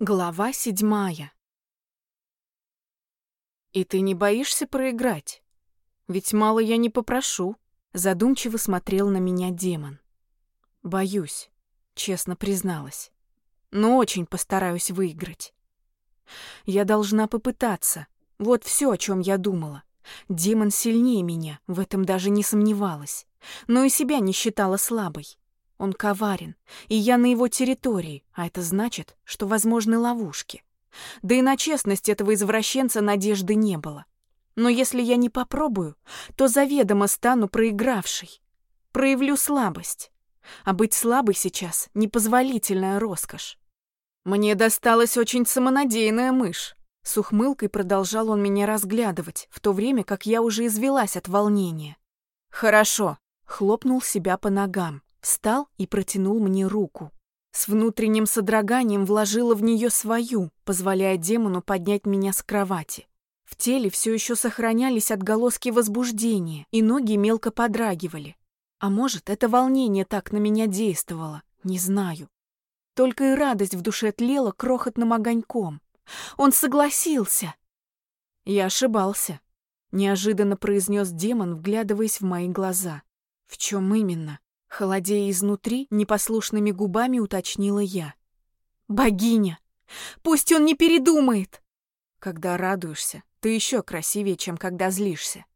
Глава седьмая. «И ты не боишься проиграть? Ведь мало я не попрошу», — задумчиво смотрел на меня демон. «Боюсь», — честно призналась. «Но очень постараюсь выиграть. Я должна попытаться. Вот все, о чем я думала. Демон сильнее меня, в этом даже не сомневалась. Но и себя не считала слабой. Он коварен, и я на его территории, а это значит, что возможны ловушки. Да и на честность этого извращенца надежды не было. Но если я не попробую, то заведомо стану проигравшей. Проявлю слабость. А быть слабой сейчас — непозволительная роскошь. Мне досталась очень самонадеянная мышь. С ухмылкой продолжал он меня разглядывать, в то время как я уже извелась от волнения. «Хорошо», — хлопнул себя по ногам. Встал и протянул мне руку. С внутренним содроганием вложила в нее свою, позволяя демону поднять меня с кровати. В теле все еще сохранялись отголоски возбуждения, и ноги мелко подрагивали. А может, это волнение так на меня действовало, не знаю. Только и радость в душе тлела крохотным огоньком. Он согласился. Я ошибался, неожиданно произнес демон, вглядываясь в мои глаза. В чем именно? Холодея изнутри, непослушными губами уточнила я. «Богиня! Пусть он не передумает!» Когда радуешься, ты еще красивее, чем когда злишься.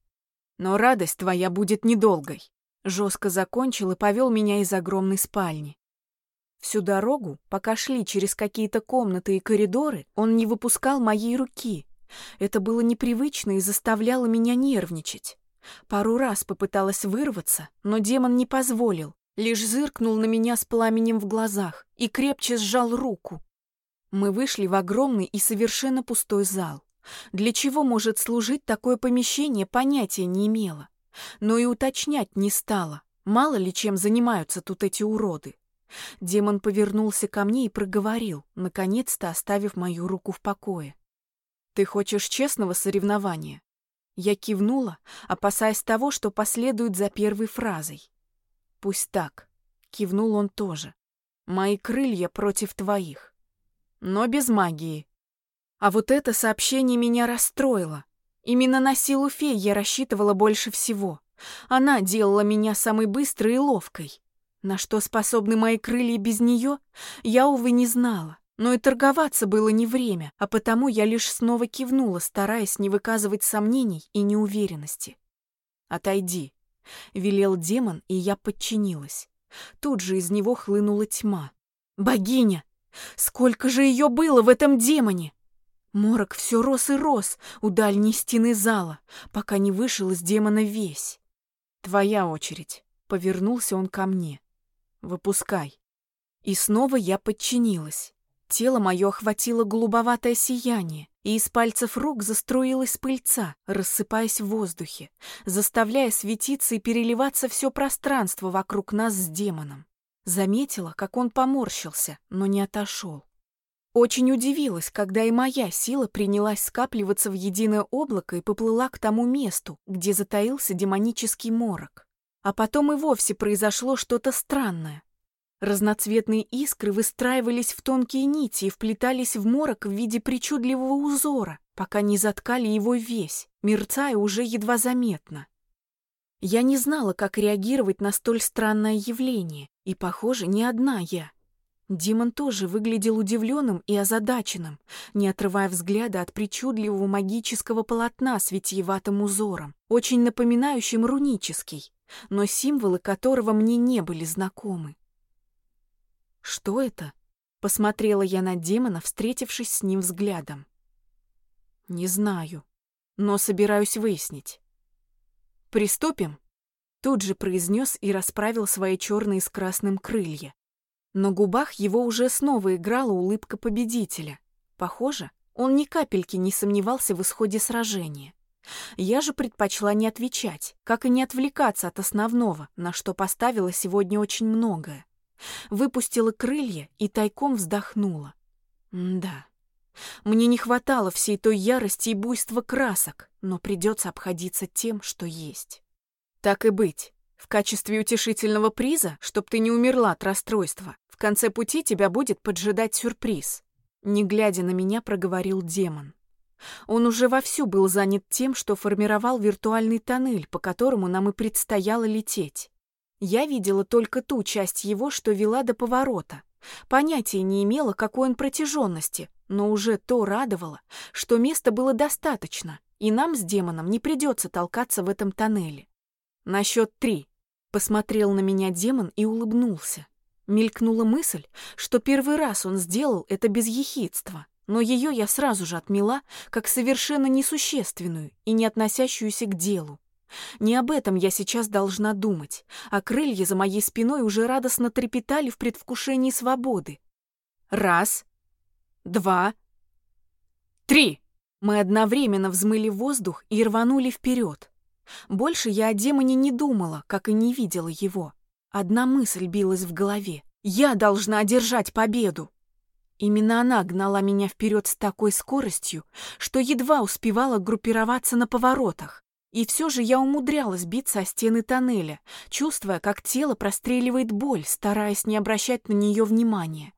Но радость твоя будет недолгой. Жестко закончил и повел меня из огромной спальни. Всю дорогу, пока шли через какие-то комнаты и коридоры, он не выпускал моей руки. Это было непривычно и заставляло меня нервничать. Пару раз попыталась вырваться, но демон не позволил, лишь зыркнул на меня с пламенем в глазах и крепче сжал руку. Мы вышли в огромный и совершенно пустой зал. Для чего может служить такое помещение, понятия не имела. Но и уточнять не стала. Мало ли чем занимаются тут эти уроды. Демон повернулся ко мне и проговорил, наконец-то оставив мою руку в покое. «Ты хочешь честного соревнования? Я кивнула, опасаясь того, что последует за первой фразой. «Пусть так», — кивнул он тоже. «Мои крылья против твоих. Но без магии». А вот это сообщение меня расстроило. Именно на силу фей я рассчитывала больше всего. Она делала меня самой быстрой и ловкой. На что способны мои крылья без нее, я, увы, не знала. Но и торговаться было не время, а потому я лишь снова кивнула, стараясь не выказывать сомнений и неуверенности. «Отойди», — велел демон, и я подчинилась. Тут же из него хлынула тьма. «Богиня! Сколько же ее было в этом демоне!» Морок все рос и рос у дальней стены зала, пока не вышел из демона весь. «Твоя очередь», — повернулся он ко мне. «Выпускай». И снова я подчинилась. Тело мое охватило голубоватое сияние, и из пальцев рук заструилась пыльца, рассыпаясь в воздухе, заставляя светиться и переливаться все пространство вокруг нас с демоном. Заметила, как он поморщился, но не отошел. Очень удивилась, когда и моя сила принялась скапливаться в единое облако и поплыла к тому месту, где затаился демонический морок. А потом и вовсе произошло что-то странное. Разноцветные искры выстраивались в тонкие нити и вплетались в морок в виде причудливого узора, пока не заткали его весь, мерцая уже едва заметно. Я не знала, как реагировать на столь странное явление, и, похоже, не одна я. Димон тоже выглядел удивленным и озадаченным, не отрывая взгляда от причудливого магического полотна с витиеватым узором, очень напоминающим рунический, но символы которого мне не были знакомы. «Что это?» — посмотрела я на демона, встретившись с ним взглядом. «Не знаю, но собираюсь выяснить». «Приступим?» — тут же произнес и расправил свои черные с красным крылья. На губах его уже снова играла улыбка победителя. Похоже, он ни капельки не сомневался в исходе сражения. Я же предпочла не отвечать, как и не отвлекаться от основного, на что поставила сегодня очень многое. Выпустила крылья и тайком вздохнула. да, мне не хватало всей той ярости и буйства красок, но придется обходиться тем, что есть. Так и быть. В качестве утешительного приза, чтоб ты не умерла от расстройства, в конце пути тебя будет поджидать сюрприз. Не глядя на меня, проговорил демон. Он уже вовсю был занят тем, что формировал виртуальный тоннель, по которому нам и предстояло лететь. Я видела только ту часть его, что вела до поворота. Понятия не имела, какой он протяженности, но уже то радовало, что места было достаточно, и нам с демоном не придется толкаться в этом тоннеле. На счет три. Посмотрел на меня демон и улыбнулся. Мелькнула мысль, что первый раз он сделал это без ехидства, но ее я сразу же отмела, как совершенно несущественную и не относящуюся к делу. Не об этом я сейчас должна думать, а крылья за моей спиной уже радостно трепетали в предвкушении свободы. Раз, два, три. Мы одновременно взмыли воздух и рванули вперед. Больше я о демоне не думала, как и не видела его. Одна мысль билась в голове. Я должна одержать победу. Именно она гнала меня вперед с такой скоростью, что едва успевала группироваться на поворотах. И все же я умудрялась биться о стены тоннеля, чувствуя, как тело простреливает боль, стараясь не обращать на нее внимания.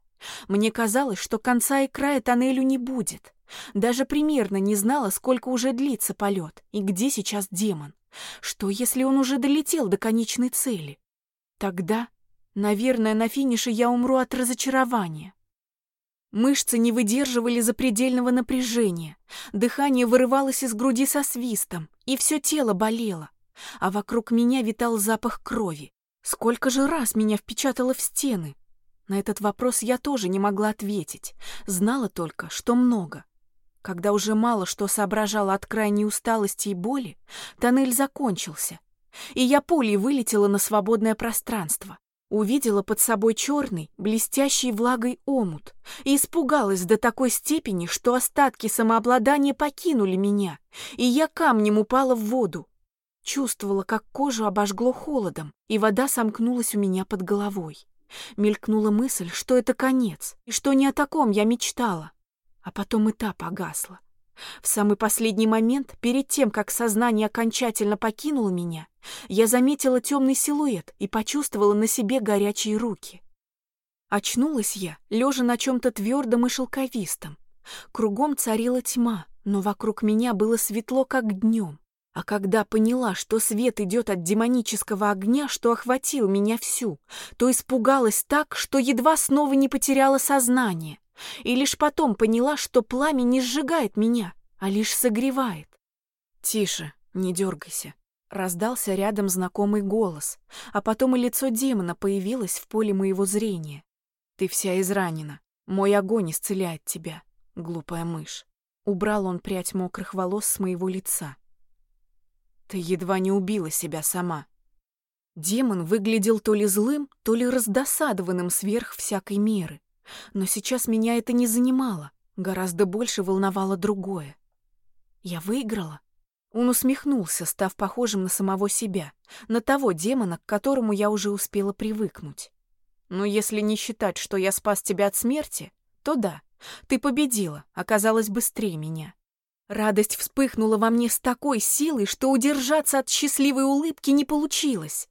Мне казалось, что конца и края тоннелю не будет. Даже примерно не знала, сколько уже длится полет и где сейчас демон. Что, если он уже долетел до конечной цели? Тогда, наверное, на финише я умру от разочарования. Мышцы не выдерживали запредельного напряжения, дыхание вырывалось из груди со свистом, и все тело болело, а вокруг меня витал запах крови. Сколько же раз меня впечатало в стены? На этот вопрос я тоже не могла ответить, знала только, что много. Когда уже мало что соображала от крайней усталости и боли, тоннель закончился, и я пулей вылетела на свободное пространство. Увидела под собой черный, блестящий влагой омут и испугалась до такой степени, что остатки самообладания покинули меня, и я камнем упала в воду. Чувствовала, как кожу обожгло холодом, и вода сомкнулась у меня под головой. Мелькнула мысль, что это конец, и что не о таком я мечтала. А потом и та погасла. В самый последний момент, перед тем, как сознание окончательно покинуло меня, я заметила темный силуэт и почувствовала на себе горячие руки. Очнулась я, лежа на чем-то твердом и шелковистом. Кругом царила тьма, но вокруг меня было светло, как днем. А когда поняла, что свет идет от демонического огня, что охватил меня всю, то испугалась так, что едва снова не потеряла сознание. И лишь потом поняла, что пламя не сжигает меня, а лишь согревает. «Тише, не дергайся», — раздался рядом знакомый голос, а потом и лицо демона появилось в поле моего зрения. «Ты вся изранена. Мой огонь исцеляет тебя, глупая мышь». Убрал он прядь мокрых волос с моего лица. «Ты едва не убила себя сама». Демон выглядел то ли злым, то ли раздосадованным сверх всякой меры. Но сейчас меня это не занимало, гораздо больше волновало другое. Я выиграла? Он усмехнулся, став похожим на самого себя, на того демона, к которому я уже успела привыкнуть. Но если не считать, что я спас тебя от смерти, то да, ты победила, оказалась быстрее меня. Радость вспыхнула во мне с такой силой, что удержаться от счастливой улыбки не получилось.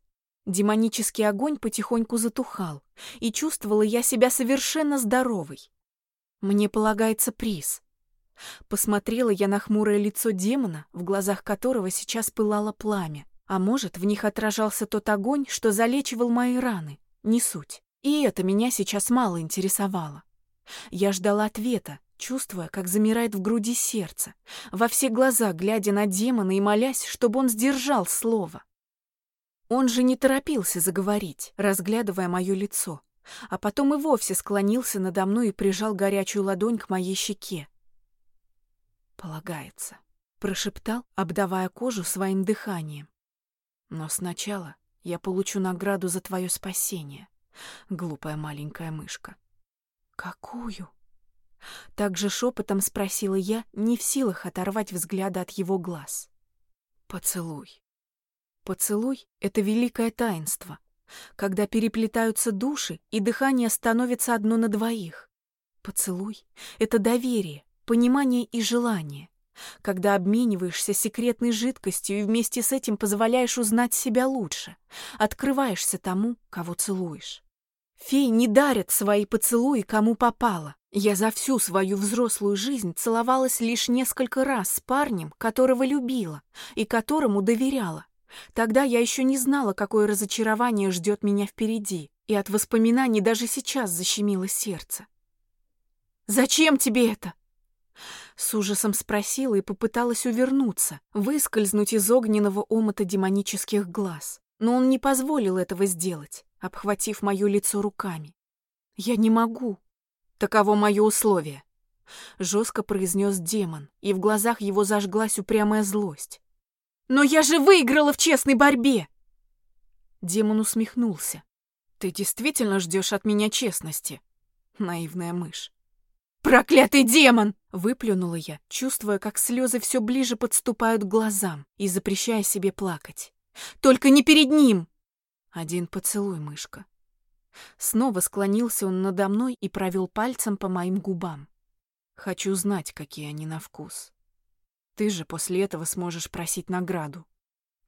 Демонический огонь потихоньку затухал, и чувствовала я себя совершенно здоровой. Мне полагается приз. Посмотрела я на хмурое лицо демона, в глазах которого сейчас пылало пламя. А может, в них отражался тот огонь, что залечивал мои раны. Не суть. И это меня сейчас мало интересовало. Я ждала ответа, чувствуя, как замирает в груди сердце, во все глаза глядя на демона и молясь, чтобы он сдержал слово. Он же не торопился заговорить, разглядывая мое лицо, а потом и вовсе склонился надо мной и прижал горячую ладонь к моей щеке. «Полагается», — прошептал, обдавая кожу своим дыханием. «Но сначала я получу награду за твое спасение, глупая маленькая мышка». «Какую?» Также шепотом спросила я, не в силах оторвать взгляда от его глаз. «Поцелуй». Поцелуй — это великое таинство, когда переплетаются души, и дыхание становится одно на двоих. Поцелуй — это доверие, понимание и желание, когда обмениваешься секретной жидкостью и вместе с этим позволяешь узнать себя лучше, открываешься тому, кого целуешь. Феи не дарят свои поцелуи кому попало, Я за всю свою взрослую жизнь целовалась лишь несколько раз с парнем, которого любила и которому доверяла. Тогда я еще не знала, какое разочарование ждет меня впереди, и от воспоминаний даже сейчас защемило сердце. «Зачем тебе это?» С ужасом спросила и попыталась увернуться, выскользнуть из огненного омута демонических глаз. Но он не позволил этого сделать, обхватив мое лицо руками. «Я не могу. Таково мое условие», — жестко произнес демон, и в глазах его зажглась упрямая злость. «Но я же выиграла в честной борьбе!» Демон усмехнулся. «Ты действительно ждешь от меня честности, наивная мышь?» «Проклятый демон!» — выплюнула я, чувствуя, как слезы все ближе подступают к глазам и запрещая себе плакать. «Только не перед ним!» Один поцелуй, мышка. Снова склонился он надо мной и провел пальцем по моим губам. Хочу знать, какие они на вкус. Ты же после этого сможешь просить награду.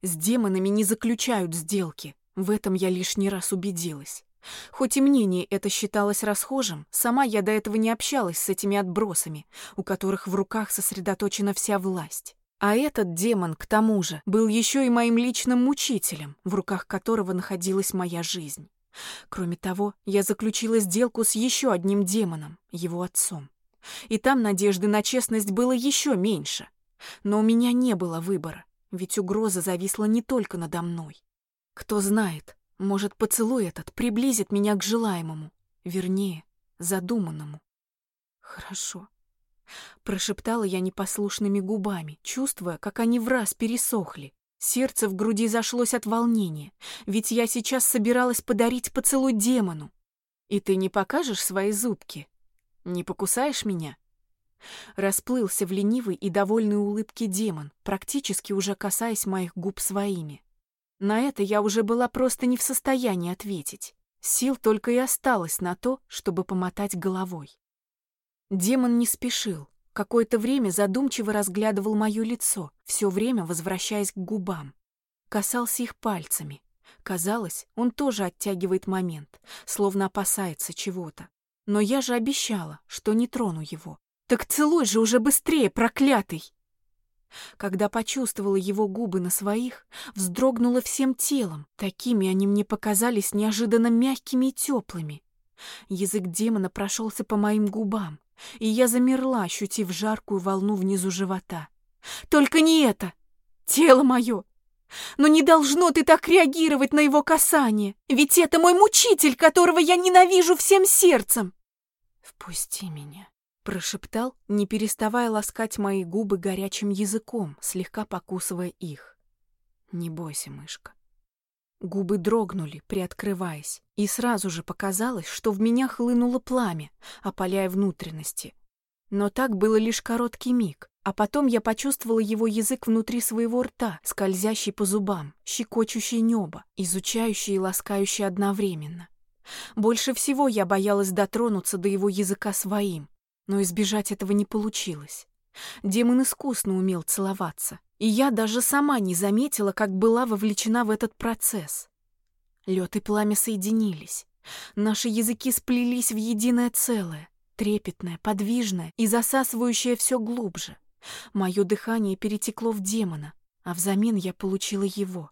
С демонами не заключают сделки. В этом я лишний раз убедилась. Хоть и мнение это считалось расхожим, сама я до этого не общалась с этими отбросами, у которых в руках сосредоточена вся власть. А этот демон, к тому же, был еще и моим личным мучителем, в руках которого находилась моя жизнь. Кроме того, я заключила сделку с еще одним демоном, его отцом. И там надежды на честность было еще меньше. Но у меня не было выбора, ведь угроза зависла не только надо мной. Кто знает, может, поцелуй этот приблизит меня к желаемому, вернее, задуманному. Хорошо. Прошептала я непослушными губами, чувствуя, как они в раз пересохли. Сердце в груди зашлось от волнения, ведь я сейчас собиралась подарить поцелуй демону. И ты не покажешь свои зубки? Не покусаешь меня? Расплылся в ленивой и довольной улыбке демон, практически уже касаясь моих губ своими. На это я уже была просто не в состоянии ответить. Сил только и осталось на то, чтобы помотать головой. Демон не спешил. Какое-то время задумчиво разглядывал мое лицо, все время возвращаясь к губам. Касался их пальцами. Казалось, он тоже оттягивает момент, словно опасается чего-то. Но я же обещала, что не трону его. Так целуй же уже быстрее, проклятый! Когда почувствовала его губы на своих, вздрогнула всем телом. Такими они мне показались неожиданно мягкими и теплыми. Язык демона прошелся по моим губам, и я замерла, ощутив жаркую волну внизу живота. «Только не это! Тело мое! Но не должно ты так реагировать на его касание, ведь это мой мучитель, которого я ненавижу всем сердцем!» «Впусти меня!» Прошептал, не переставая ласкать мои губы горячим языком, слегка покусывая их. «Не бойся, мышка». Губы дрогнули, приоткрываясь, и сразу же показалось, что в меня хлынуло пламя, опаляя внутренности. Но так было лишь короткий миг, а потом я почувствовала его язык внутри своего рта, скользящий по зубам, щекочущий небо, изучающий и ласкающий одновременно. Больше всего я боялась дотронуться до его языка своим, но избежать этого не получилось. Демон искусно умел целоваться, и я даже сама не заметила, как была вовлечена в этот процесс. Лед и пламя соединились. Наши языки сплелись в единое целое, трепетное, подвижное и засасывающее все глубже. Мое дыхание перетекло в демона, а взамен я получила его.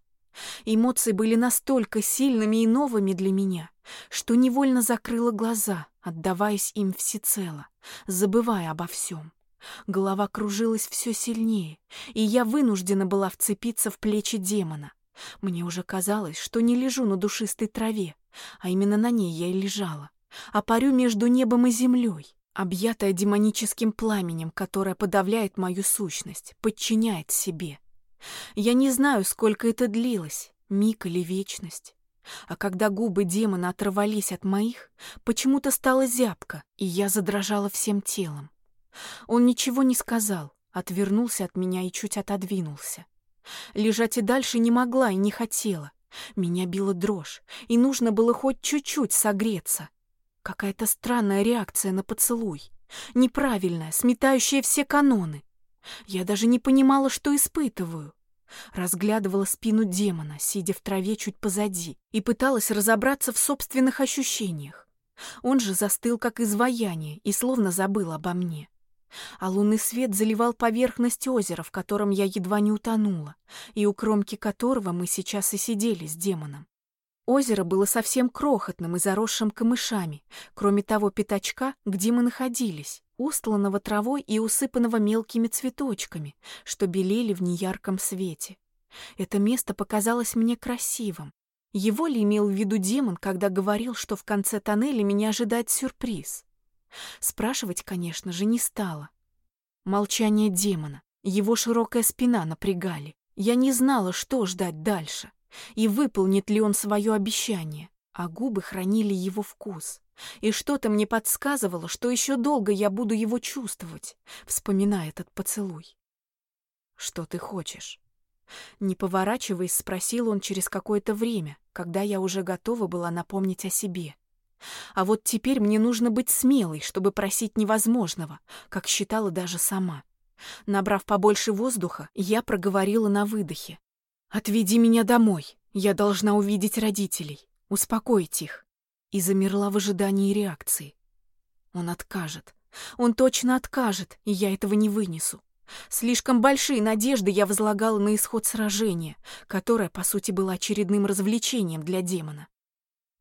Эмоции были настолько сильными и новыми для меня, что невольно закрыла глаза, отдаваясь им всецело, забывая обо всем. Голова кружилась все сильнее, и я вынуждена была вцепиться в плечи демона. Мне уже казалось, что не лежу на душистой траве, а именно на ней я и лежала, а парю между небом и землей, объятая демоническим пламенем, которое подавляет мою сущность, подчиняет себе. Я не знаю, сколько это длилось, миг или вечность. А когда губы демона оторвались от моих, почему-то стало зябко, и я задрожала всем телом. Он ничего не сказал, отвернулся от меня и чуть отодвинулся. Лежать и дальше не могла и не хотела. Меня била дрожь, и нужно было хоть чуть-чуть согреться. Какая-то странная реакция на поцелуй. Неправильная, сметающая все каноны. Я даже не понимала, что испытываю. Разглядывала спину демона, сидя в траве чуть позади, и пыталась разобраться в собственных ощущениях. Он же застыл, как изваяние, и словно забыл обо мне. А лунный свет заливал поверхность озера, в котором я едва не утонула, и у кромки которого мы сейчас и сидели с демоном. Озеро было совсем крохотным и заросшим камышами, кроме того пятачка, где мы находились, устланного травой и усыпанного мелкими цветочками, что белели в неярком свете. Это место показалось мне красивым. Его ли имел в виду демон, когда говорил, что в конце тоннеля меня ожидает сюрприз? Спрашивать, конечно же, не стала. Молчание демона, его широкая спина напрягали. Я не знала, что ждать дальше, и выполнит ли он свое обещание, а губы хранили его вкус. И что-то мне подсказывало, что еще долго я буду его чувствовать, вспоминая этот поцелуй. «Что ты хочешь?» Не поворачиваясь, спросил он через какое-то время, когда я уже готова была напомнить о себе. А вот теперь мне нужно быть смелой, чтобы просить невозможного, как считала даже сама. Набрав побольше воздуха, я проговорила на выдохе. «Отведи меня домой. Я должна увидеть родителей, успокоить их». И замерла в ожидании реакции. Он откажет. Он точно откажет, и я этого не вынесу. Слишком большие надежды я возлагала на исход сражения, которое, по сути, было очередным развлечением для демона.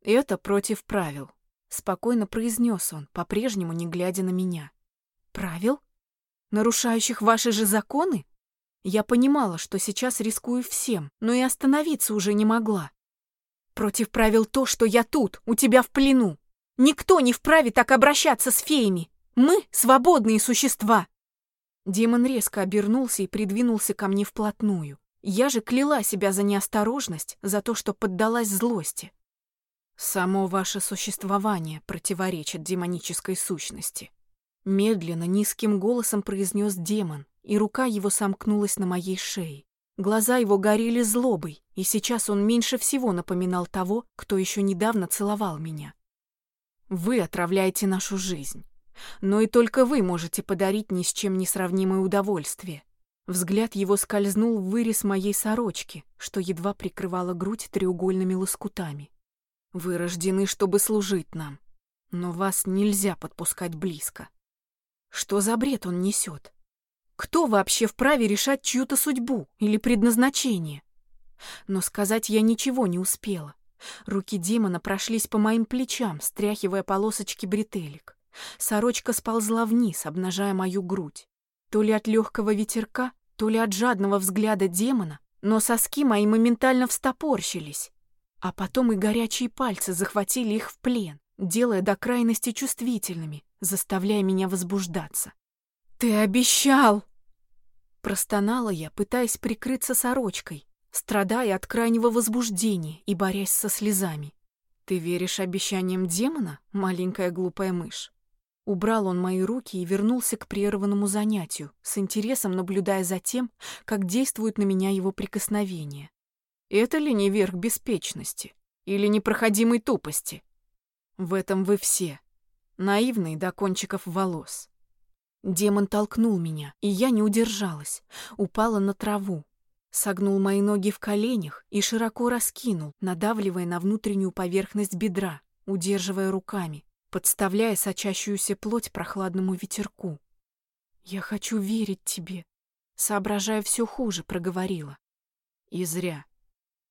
«Это против правил», — спокойно произнес он, по-прежнему не глядя на меня. «Правил? Нарушающих ваши же законы?» Я понимала, что сейчас рискую всем, но и остановиться уже не могла. «Против правил то, что я тут, у тебя в плену. Никто не вправе так обращаться с феями. Мы — свободные существа!» Демон резко обернулся и придвинулся ко мне вплотную. Я же кляла себя за неосторожность, за то, что поддалась злости. Само ваше существование противоречит демонической сущности. Медленно, низким голосом произнес демон, и рука его сомкнулась на моей шее. Глаза его горели злобой, и сейчас он меньше всего напоминал того, кто еще недавно целовал меня. Вы отравляете нашу жизнь, но и только вы можете подарить ни с чем не сравнимое удовольствие. Взгляд его скользнул в вырез моей сорочки, что едва прикрывала грудь треугольными лоскутами. Вы рождены, чтобы служить нам, но вас нельзя подпускать близко. Что за бред он несет? Кто вообще вправе решать чью-то судьбу или предназначение? Но сказать я ничего не успела. Руки демона прошлись по моим плечам, стряхивая полосочки бретелек. Сорочка сползла вниз, обнажая мою грудь. То ли от легкого ветерка, то ли от жадного взгляда демона, но соски мои моментально встопорщились. А потом и горячие пальцы захватили их в плен, делая до крайности чувствительными, заставляя меня возбуждаться. «Ты обещал!» Простонала я, пытаясь прикрыться сорочкой, страдая от крайнего возбуждения и борясь со слезами. «Ты веришь обещаниям демона, маленькая глупая мышь?» Убрал он мои руки и вернулся к прерванному занятию, с интересом наблюдая за тем, как действуют на меня его прикосновения. Это ли не верх беспечности или непроходимой тупости? В этом вы все, наивные до кончиков волос. Демон толкнул меня, и я не удержалась, упала на траву, согнул мои ноги в коленях и широко раскинул, надавливая на внутреннюю поверхность бедра, удерживая руками, подставляя сочащуюся плоть прохладному ветерку. «Я хочу верить тебе», соображая все хуже, проговорила. И зря.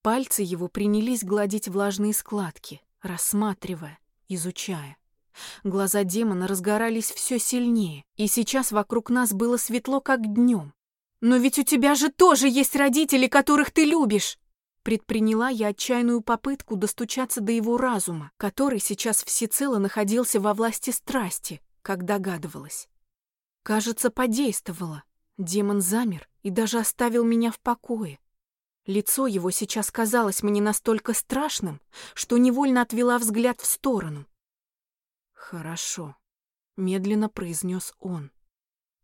Пальцы его принялись гладить влажные складки, рассматривая, изучая. Глаза демона разгорались все сильнее, и сейчас вокруг нас было светло, как днем. «Но ведь у тебя же тоже есть родители, которых ты любишь!» Предприняла я отчаянную попытку достучаться до его разума, который сейчас всецело находился во власти страсти, как догадывалась. Кажется, подействовало. Демон замер и даже оставил меня в покое, Лицо его сейчас казалось мне настолько страшным, что невольно отвела взгляд в сторону. «Хорошо», — медленно произнес он.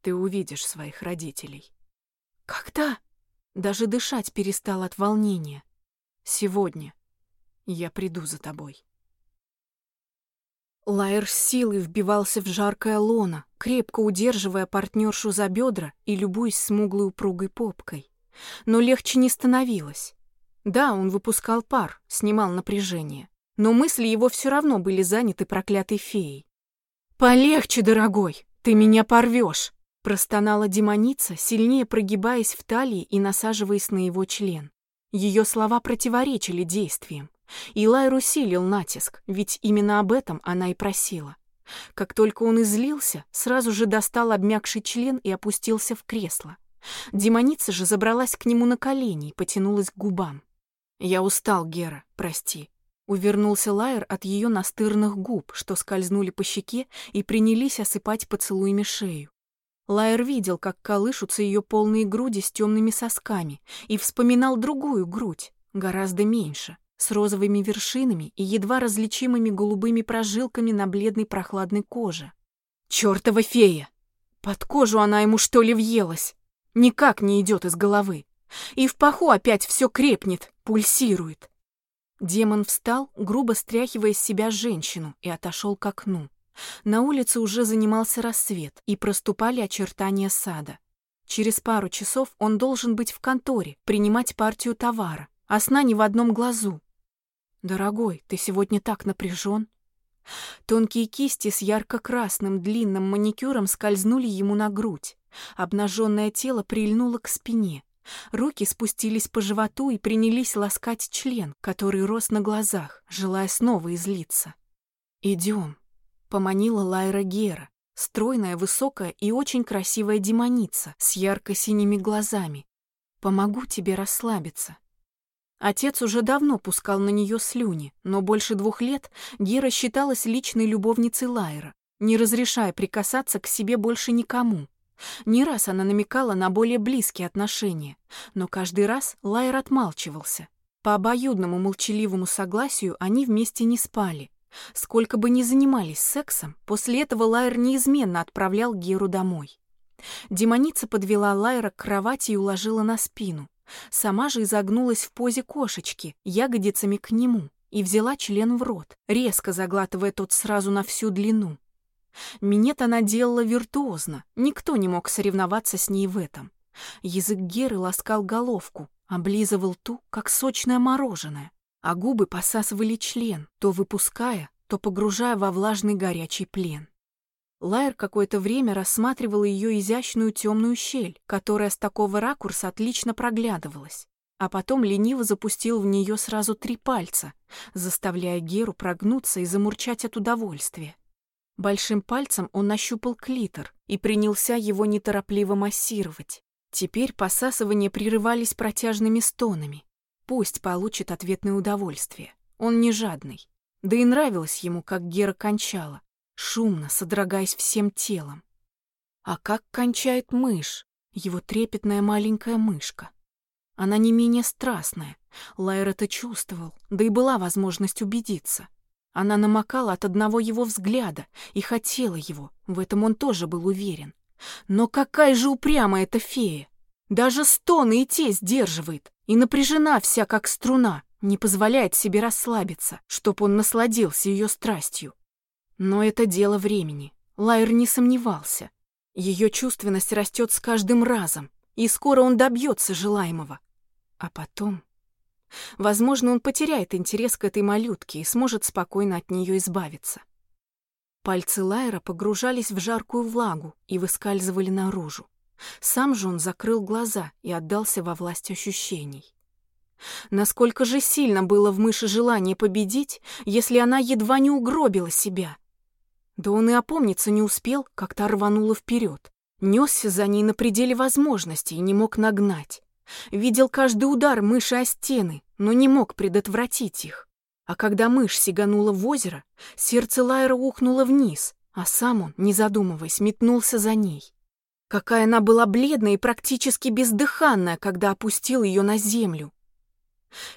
«Ты увидишь своих родителей». «Когда?» Даже дышать перестал от волнения. «Сегодня. Я приду за тобой». Лайер с силой вбивался в жаркое лоно, крепко удерживая партнершу за бедра и любуясь смуглой упругой попкой но легче не становилось. Да, он выпускал пар, снимал напряжение, но мысли его все равно были заняты проклятой феей. «Полегче, дорогой, ты меня порвешь!» простонала демоница, сильнее прогибаясь в талии и насаживаясь на его член. Ее слова противоречили действиям. И Лайр усилил натиск, ведь именно об этом она и просила. Как только он излился, сразу же достал обмякший член и опустился в кресло. Демоница же забралась к нему на колени и потянулась к губам. «Я устал, Гера, прости». Увернулся Лайер от ее настырных губ, что скользнули по щеке и принялись осыпать поцелуями шею. Лайер видел, как колышутся ее полные груди с темными сосками, и вспоминал другую грудь, гораздо меньше, с розовыми вершинами и едва различимыми голубыми прожилками на бледной прохладной коже. Чёртова фея! Под кожу она ему что ли въелась? Никак не идет из головы. И в паху опять все крепнет, пульсирует. Демон встал, грубо стряхивая с себя женщину, и отошел к окну. На улице уже занимался рассвет, и проступали очертания сада. Через пару часов он должен быть в конторе, принимать партию товара, а сна не в одном глазу. «Дорогой, ты сегодня так напряжен. Тонкие кисти с ярко-красным длинным маникюром скользнули ему на грудь. Обнаженное тело прильнуло к спине. Руки спустились по животу и принялись ласкать член, который рос на глазах, желая снова излиться. «Идем», — поманила Лайра Гера, стройная, высокая и очень красивая демоница с ярко-синими глазами. «Помогу тебе расслабиться». Отец уже давно пускал на нее слюни, но больше двух лет Гера считалась личной любовницей Лайра, не разрешая прикасаться к себе больше никому. Не раз она намекала на более близкие отношения, но каждый раз Лайер отмалчивался. По обоюдному молчаливому согласию они вместе не спали. Сколько бы ни занимались сексом, после этого Лайер неизменно отправлял Геру домой. Демоница подвела Лайера к кровати и уложила на спину. Сама же изогнулась в позе кошечки, ягодицами к нему, и взяла член в рот, резко заглатывая тот сразу на всю длину. Минет она делала виртуозно, никто не мог соревноваться с ней в этом. Язык Геры ласкал головку, облизывал ту, как сочное мороженое, а губы посасывали член, то выпуская, то погружая во влажный горячий плен. Лайер какое-то время рассматривал ее изящную темную щель, которая с такого ракурса отлично проглядывалась, а потом лениво запустил в нее сразу три пальца, заставляя Геру прогнуться и замурчать от удовольствия. Большим пальцем он нащупал клитор и принялся его неторопливо массировать. Теперь посасывания прерывались протяжными стонами. Пусть получит ответное удовольствие. Он не жадный. Да и нравилось ему, как Гера кончала, шумно содрогаясь всем телом. А как кончает мышь, его трепетная маленькая мышка. Она не менее страстная. Лайер это чувствовал, да и была возможность убедиться. Она намокала от одного его взгляда и хотела его, в этом он тоже был уверен. Но какая же упрямая эта фея! Даже стоны и те сдерживает, и напряжена вся, как струна, не позволяет себе расслабиться, чтоб он насладился ее страстью. Но это дело времени. Лайер не сомневался. Ее чувственность растет с каждым разом, и скоро он добьется желаемого. А потом... Возможно, он потеряет интерес к этой малютке и сможет спокойно от нее избавиться. Пальцы Лайера погружались в жаркую влагу и выскальзывали наружу. Сам же он закрыл глаза и отдался во власть ощущений. Насколько же сильно было в мыши желание победить, если она едва не угробила себя. Да он и опомниться не успел, как та рванула вперед. Несся за ней на пределе возможностей и не мог нагнать. Видел каждый удар мыши о стены, но не мог предотвратить их. А когда мышь сиганула в озеро, сердце Лайра ухнуло вниз, а сам он, не задумываясь, метнулся за ней. Какая она была бледная и практически бездыханная, когда опустил ее на землю.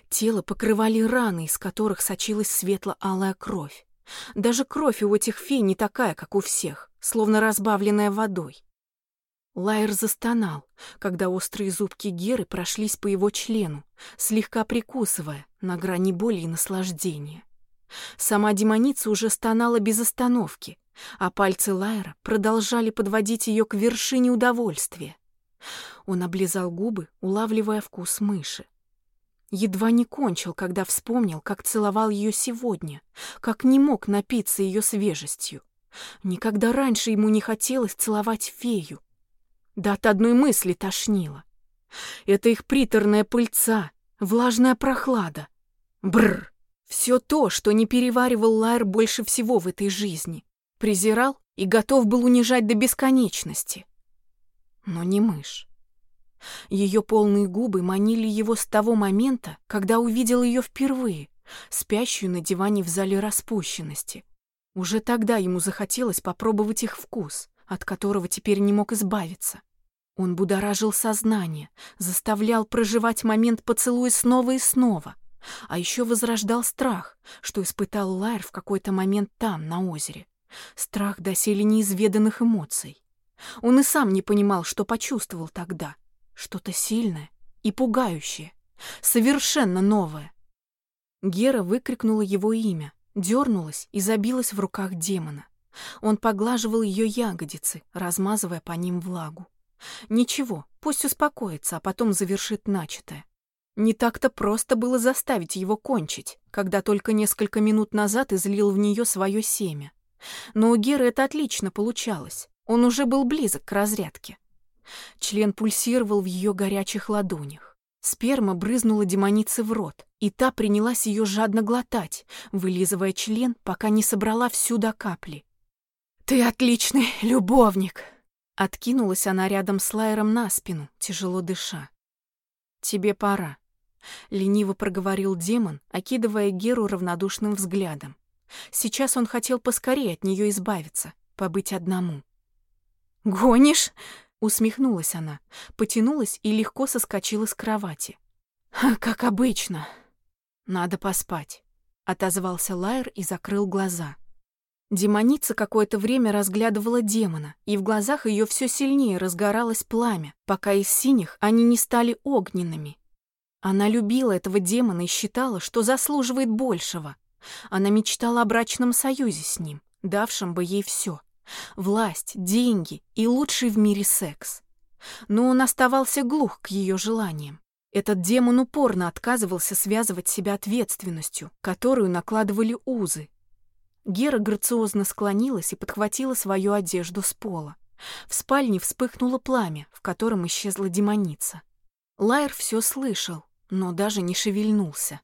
Тело покрывали раны, из которых сочилась светло-алая кровь. Даже кровь у этих фей не такая, как у всех, словно разбавленная водой. Лайер застонал, когда острые зубки Геры прошлись по его члену, слегка прикусывая на грани боли и наслаждения. Сама демоница уже стонала без остановки, а пальцы Лайера продолжали подводить ее к вершине удовольствия. Он облизал губы, улавливая вкус мыши. Едва не кончил, когда вспомнил, как целовал ее сегодня, как не мог напиться ее свежестью. Никогда раньше ему не хотелось целовать фею. Да от одной мысли тошнило. Это их приторная пыльца, влажная прохлада. Бррр! Все то, что не переваривал Лайер больше всего в этой жизни. Презирал и готов был унижать до бесконечности. Но не мышь. Ее полные губы манили его с того момента, когда увидел ее впервые, спящую на диване в зале распущенности. Уже тогда ему захотелось попробовать их вкус, от которого теперь не мог избавиться. Он будоражил сознание, заставлял проживать момент поцелуя снова и снова, а еще возрождал страх, что испытал Лайер в какой-то момент там, на озере. Страх доселе неизведанных эмоций. Он и сам не понимал, что почувствовал тогда — что-то сильное и пугающее, совершенно новое. Гера выкрикнула его имя, дернулась и забилась в руках демона. Он поглаживал ее ягодицы, размазывая по ним влагу. Ничего, пусть успокоится, а потом завершит начатое. Не так-то просто было заставить его кончить, когда только несколько минут назад излил в нее свое семя. Но у Геры это отлично получалось. Он уже был близок к разрядке. Член пульсировал в ее горячих ладонях. Сперма брызнула демонице в рот, и та принялась ее жадно глотать, вылизывая член, пока не собрала всю до капли. «Ты отличный любовник!» Откинулась она рядом с Лайером на спину, тяжело дыша. «Тебе пора», — лениво проговорил демон, окидывая Геру равнодушным взглядом. Сейчас он хотел поскорее от нее избавиться, побыть одному. «Гонишь?» Усмехнулась она, потянулась и легко соскочила с кровати. «Как обычно. Надо поспать», — отозвался Лайер и закрыл глаза. Демоница какое-то время разглядывала демона, и в глазах ее все сильнее разгоралось пламя, пока из синих они не стали огненными. Она любила этого демона и считала, что заслуживает большего. Она мечтала о брачном союзе с ним, давшем бы ей все. Власть, деньги и лучший в мире секс. Но он оставался глух к ее желаниям. Этот демон упорно отказывался связывать себя ответственностью, которую накладывали узы. Гера грациозно склонилась и подхватила свою одежду с пола. В спальне вспыхнуло пламя, в котором исчезла демоница. Лайер все слышал, но даже не шевельнулся.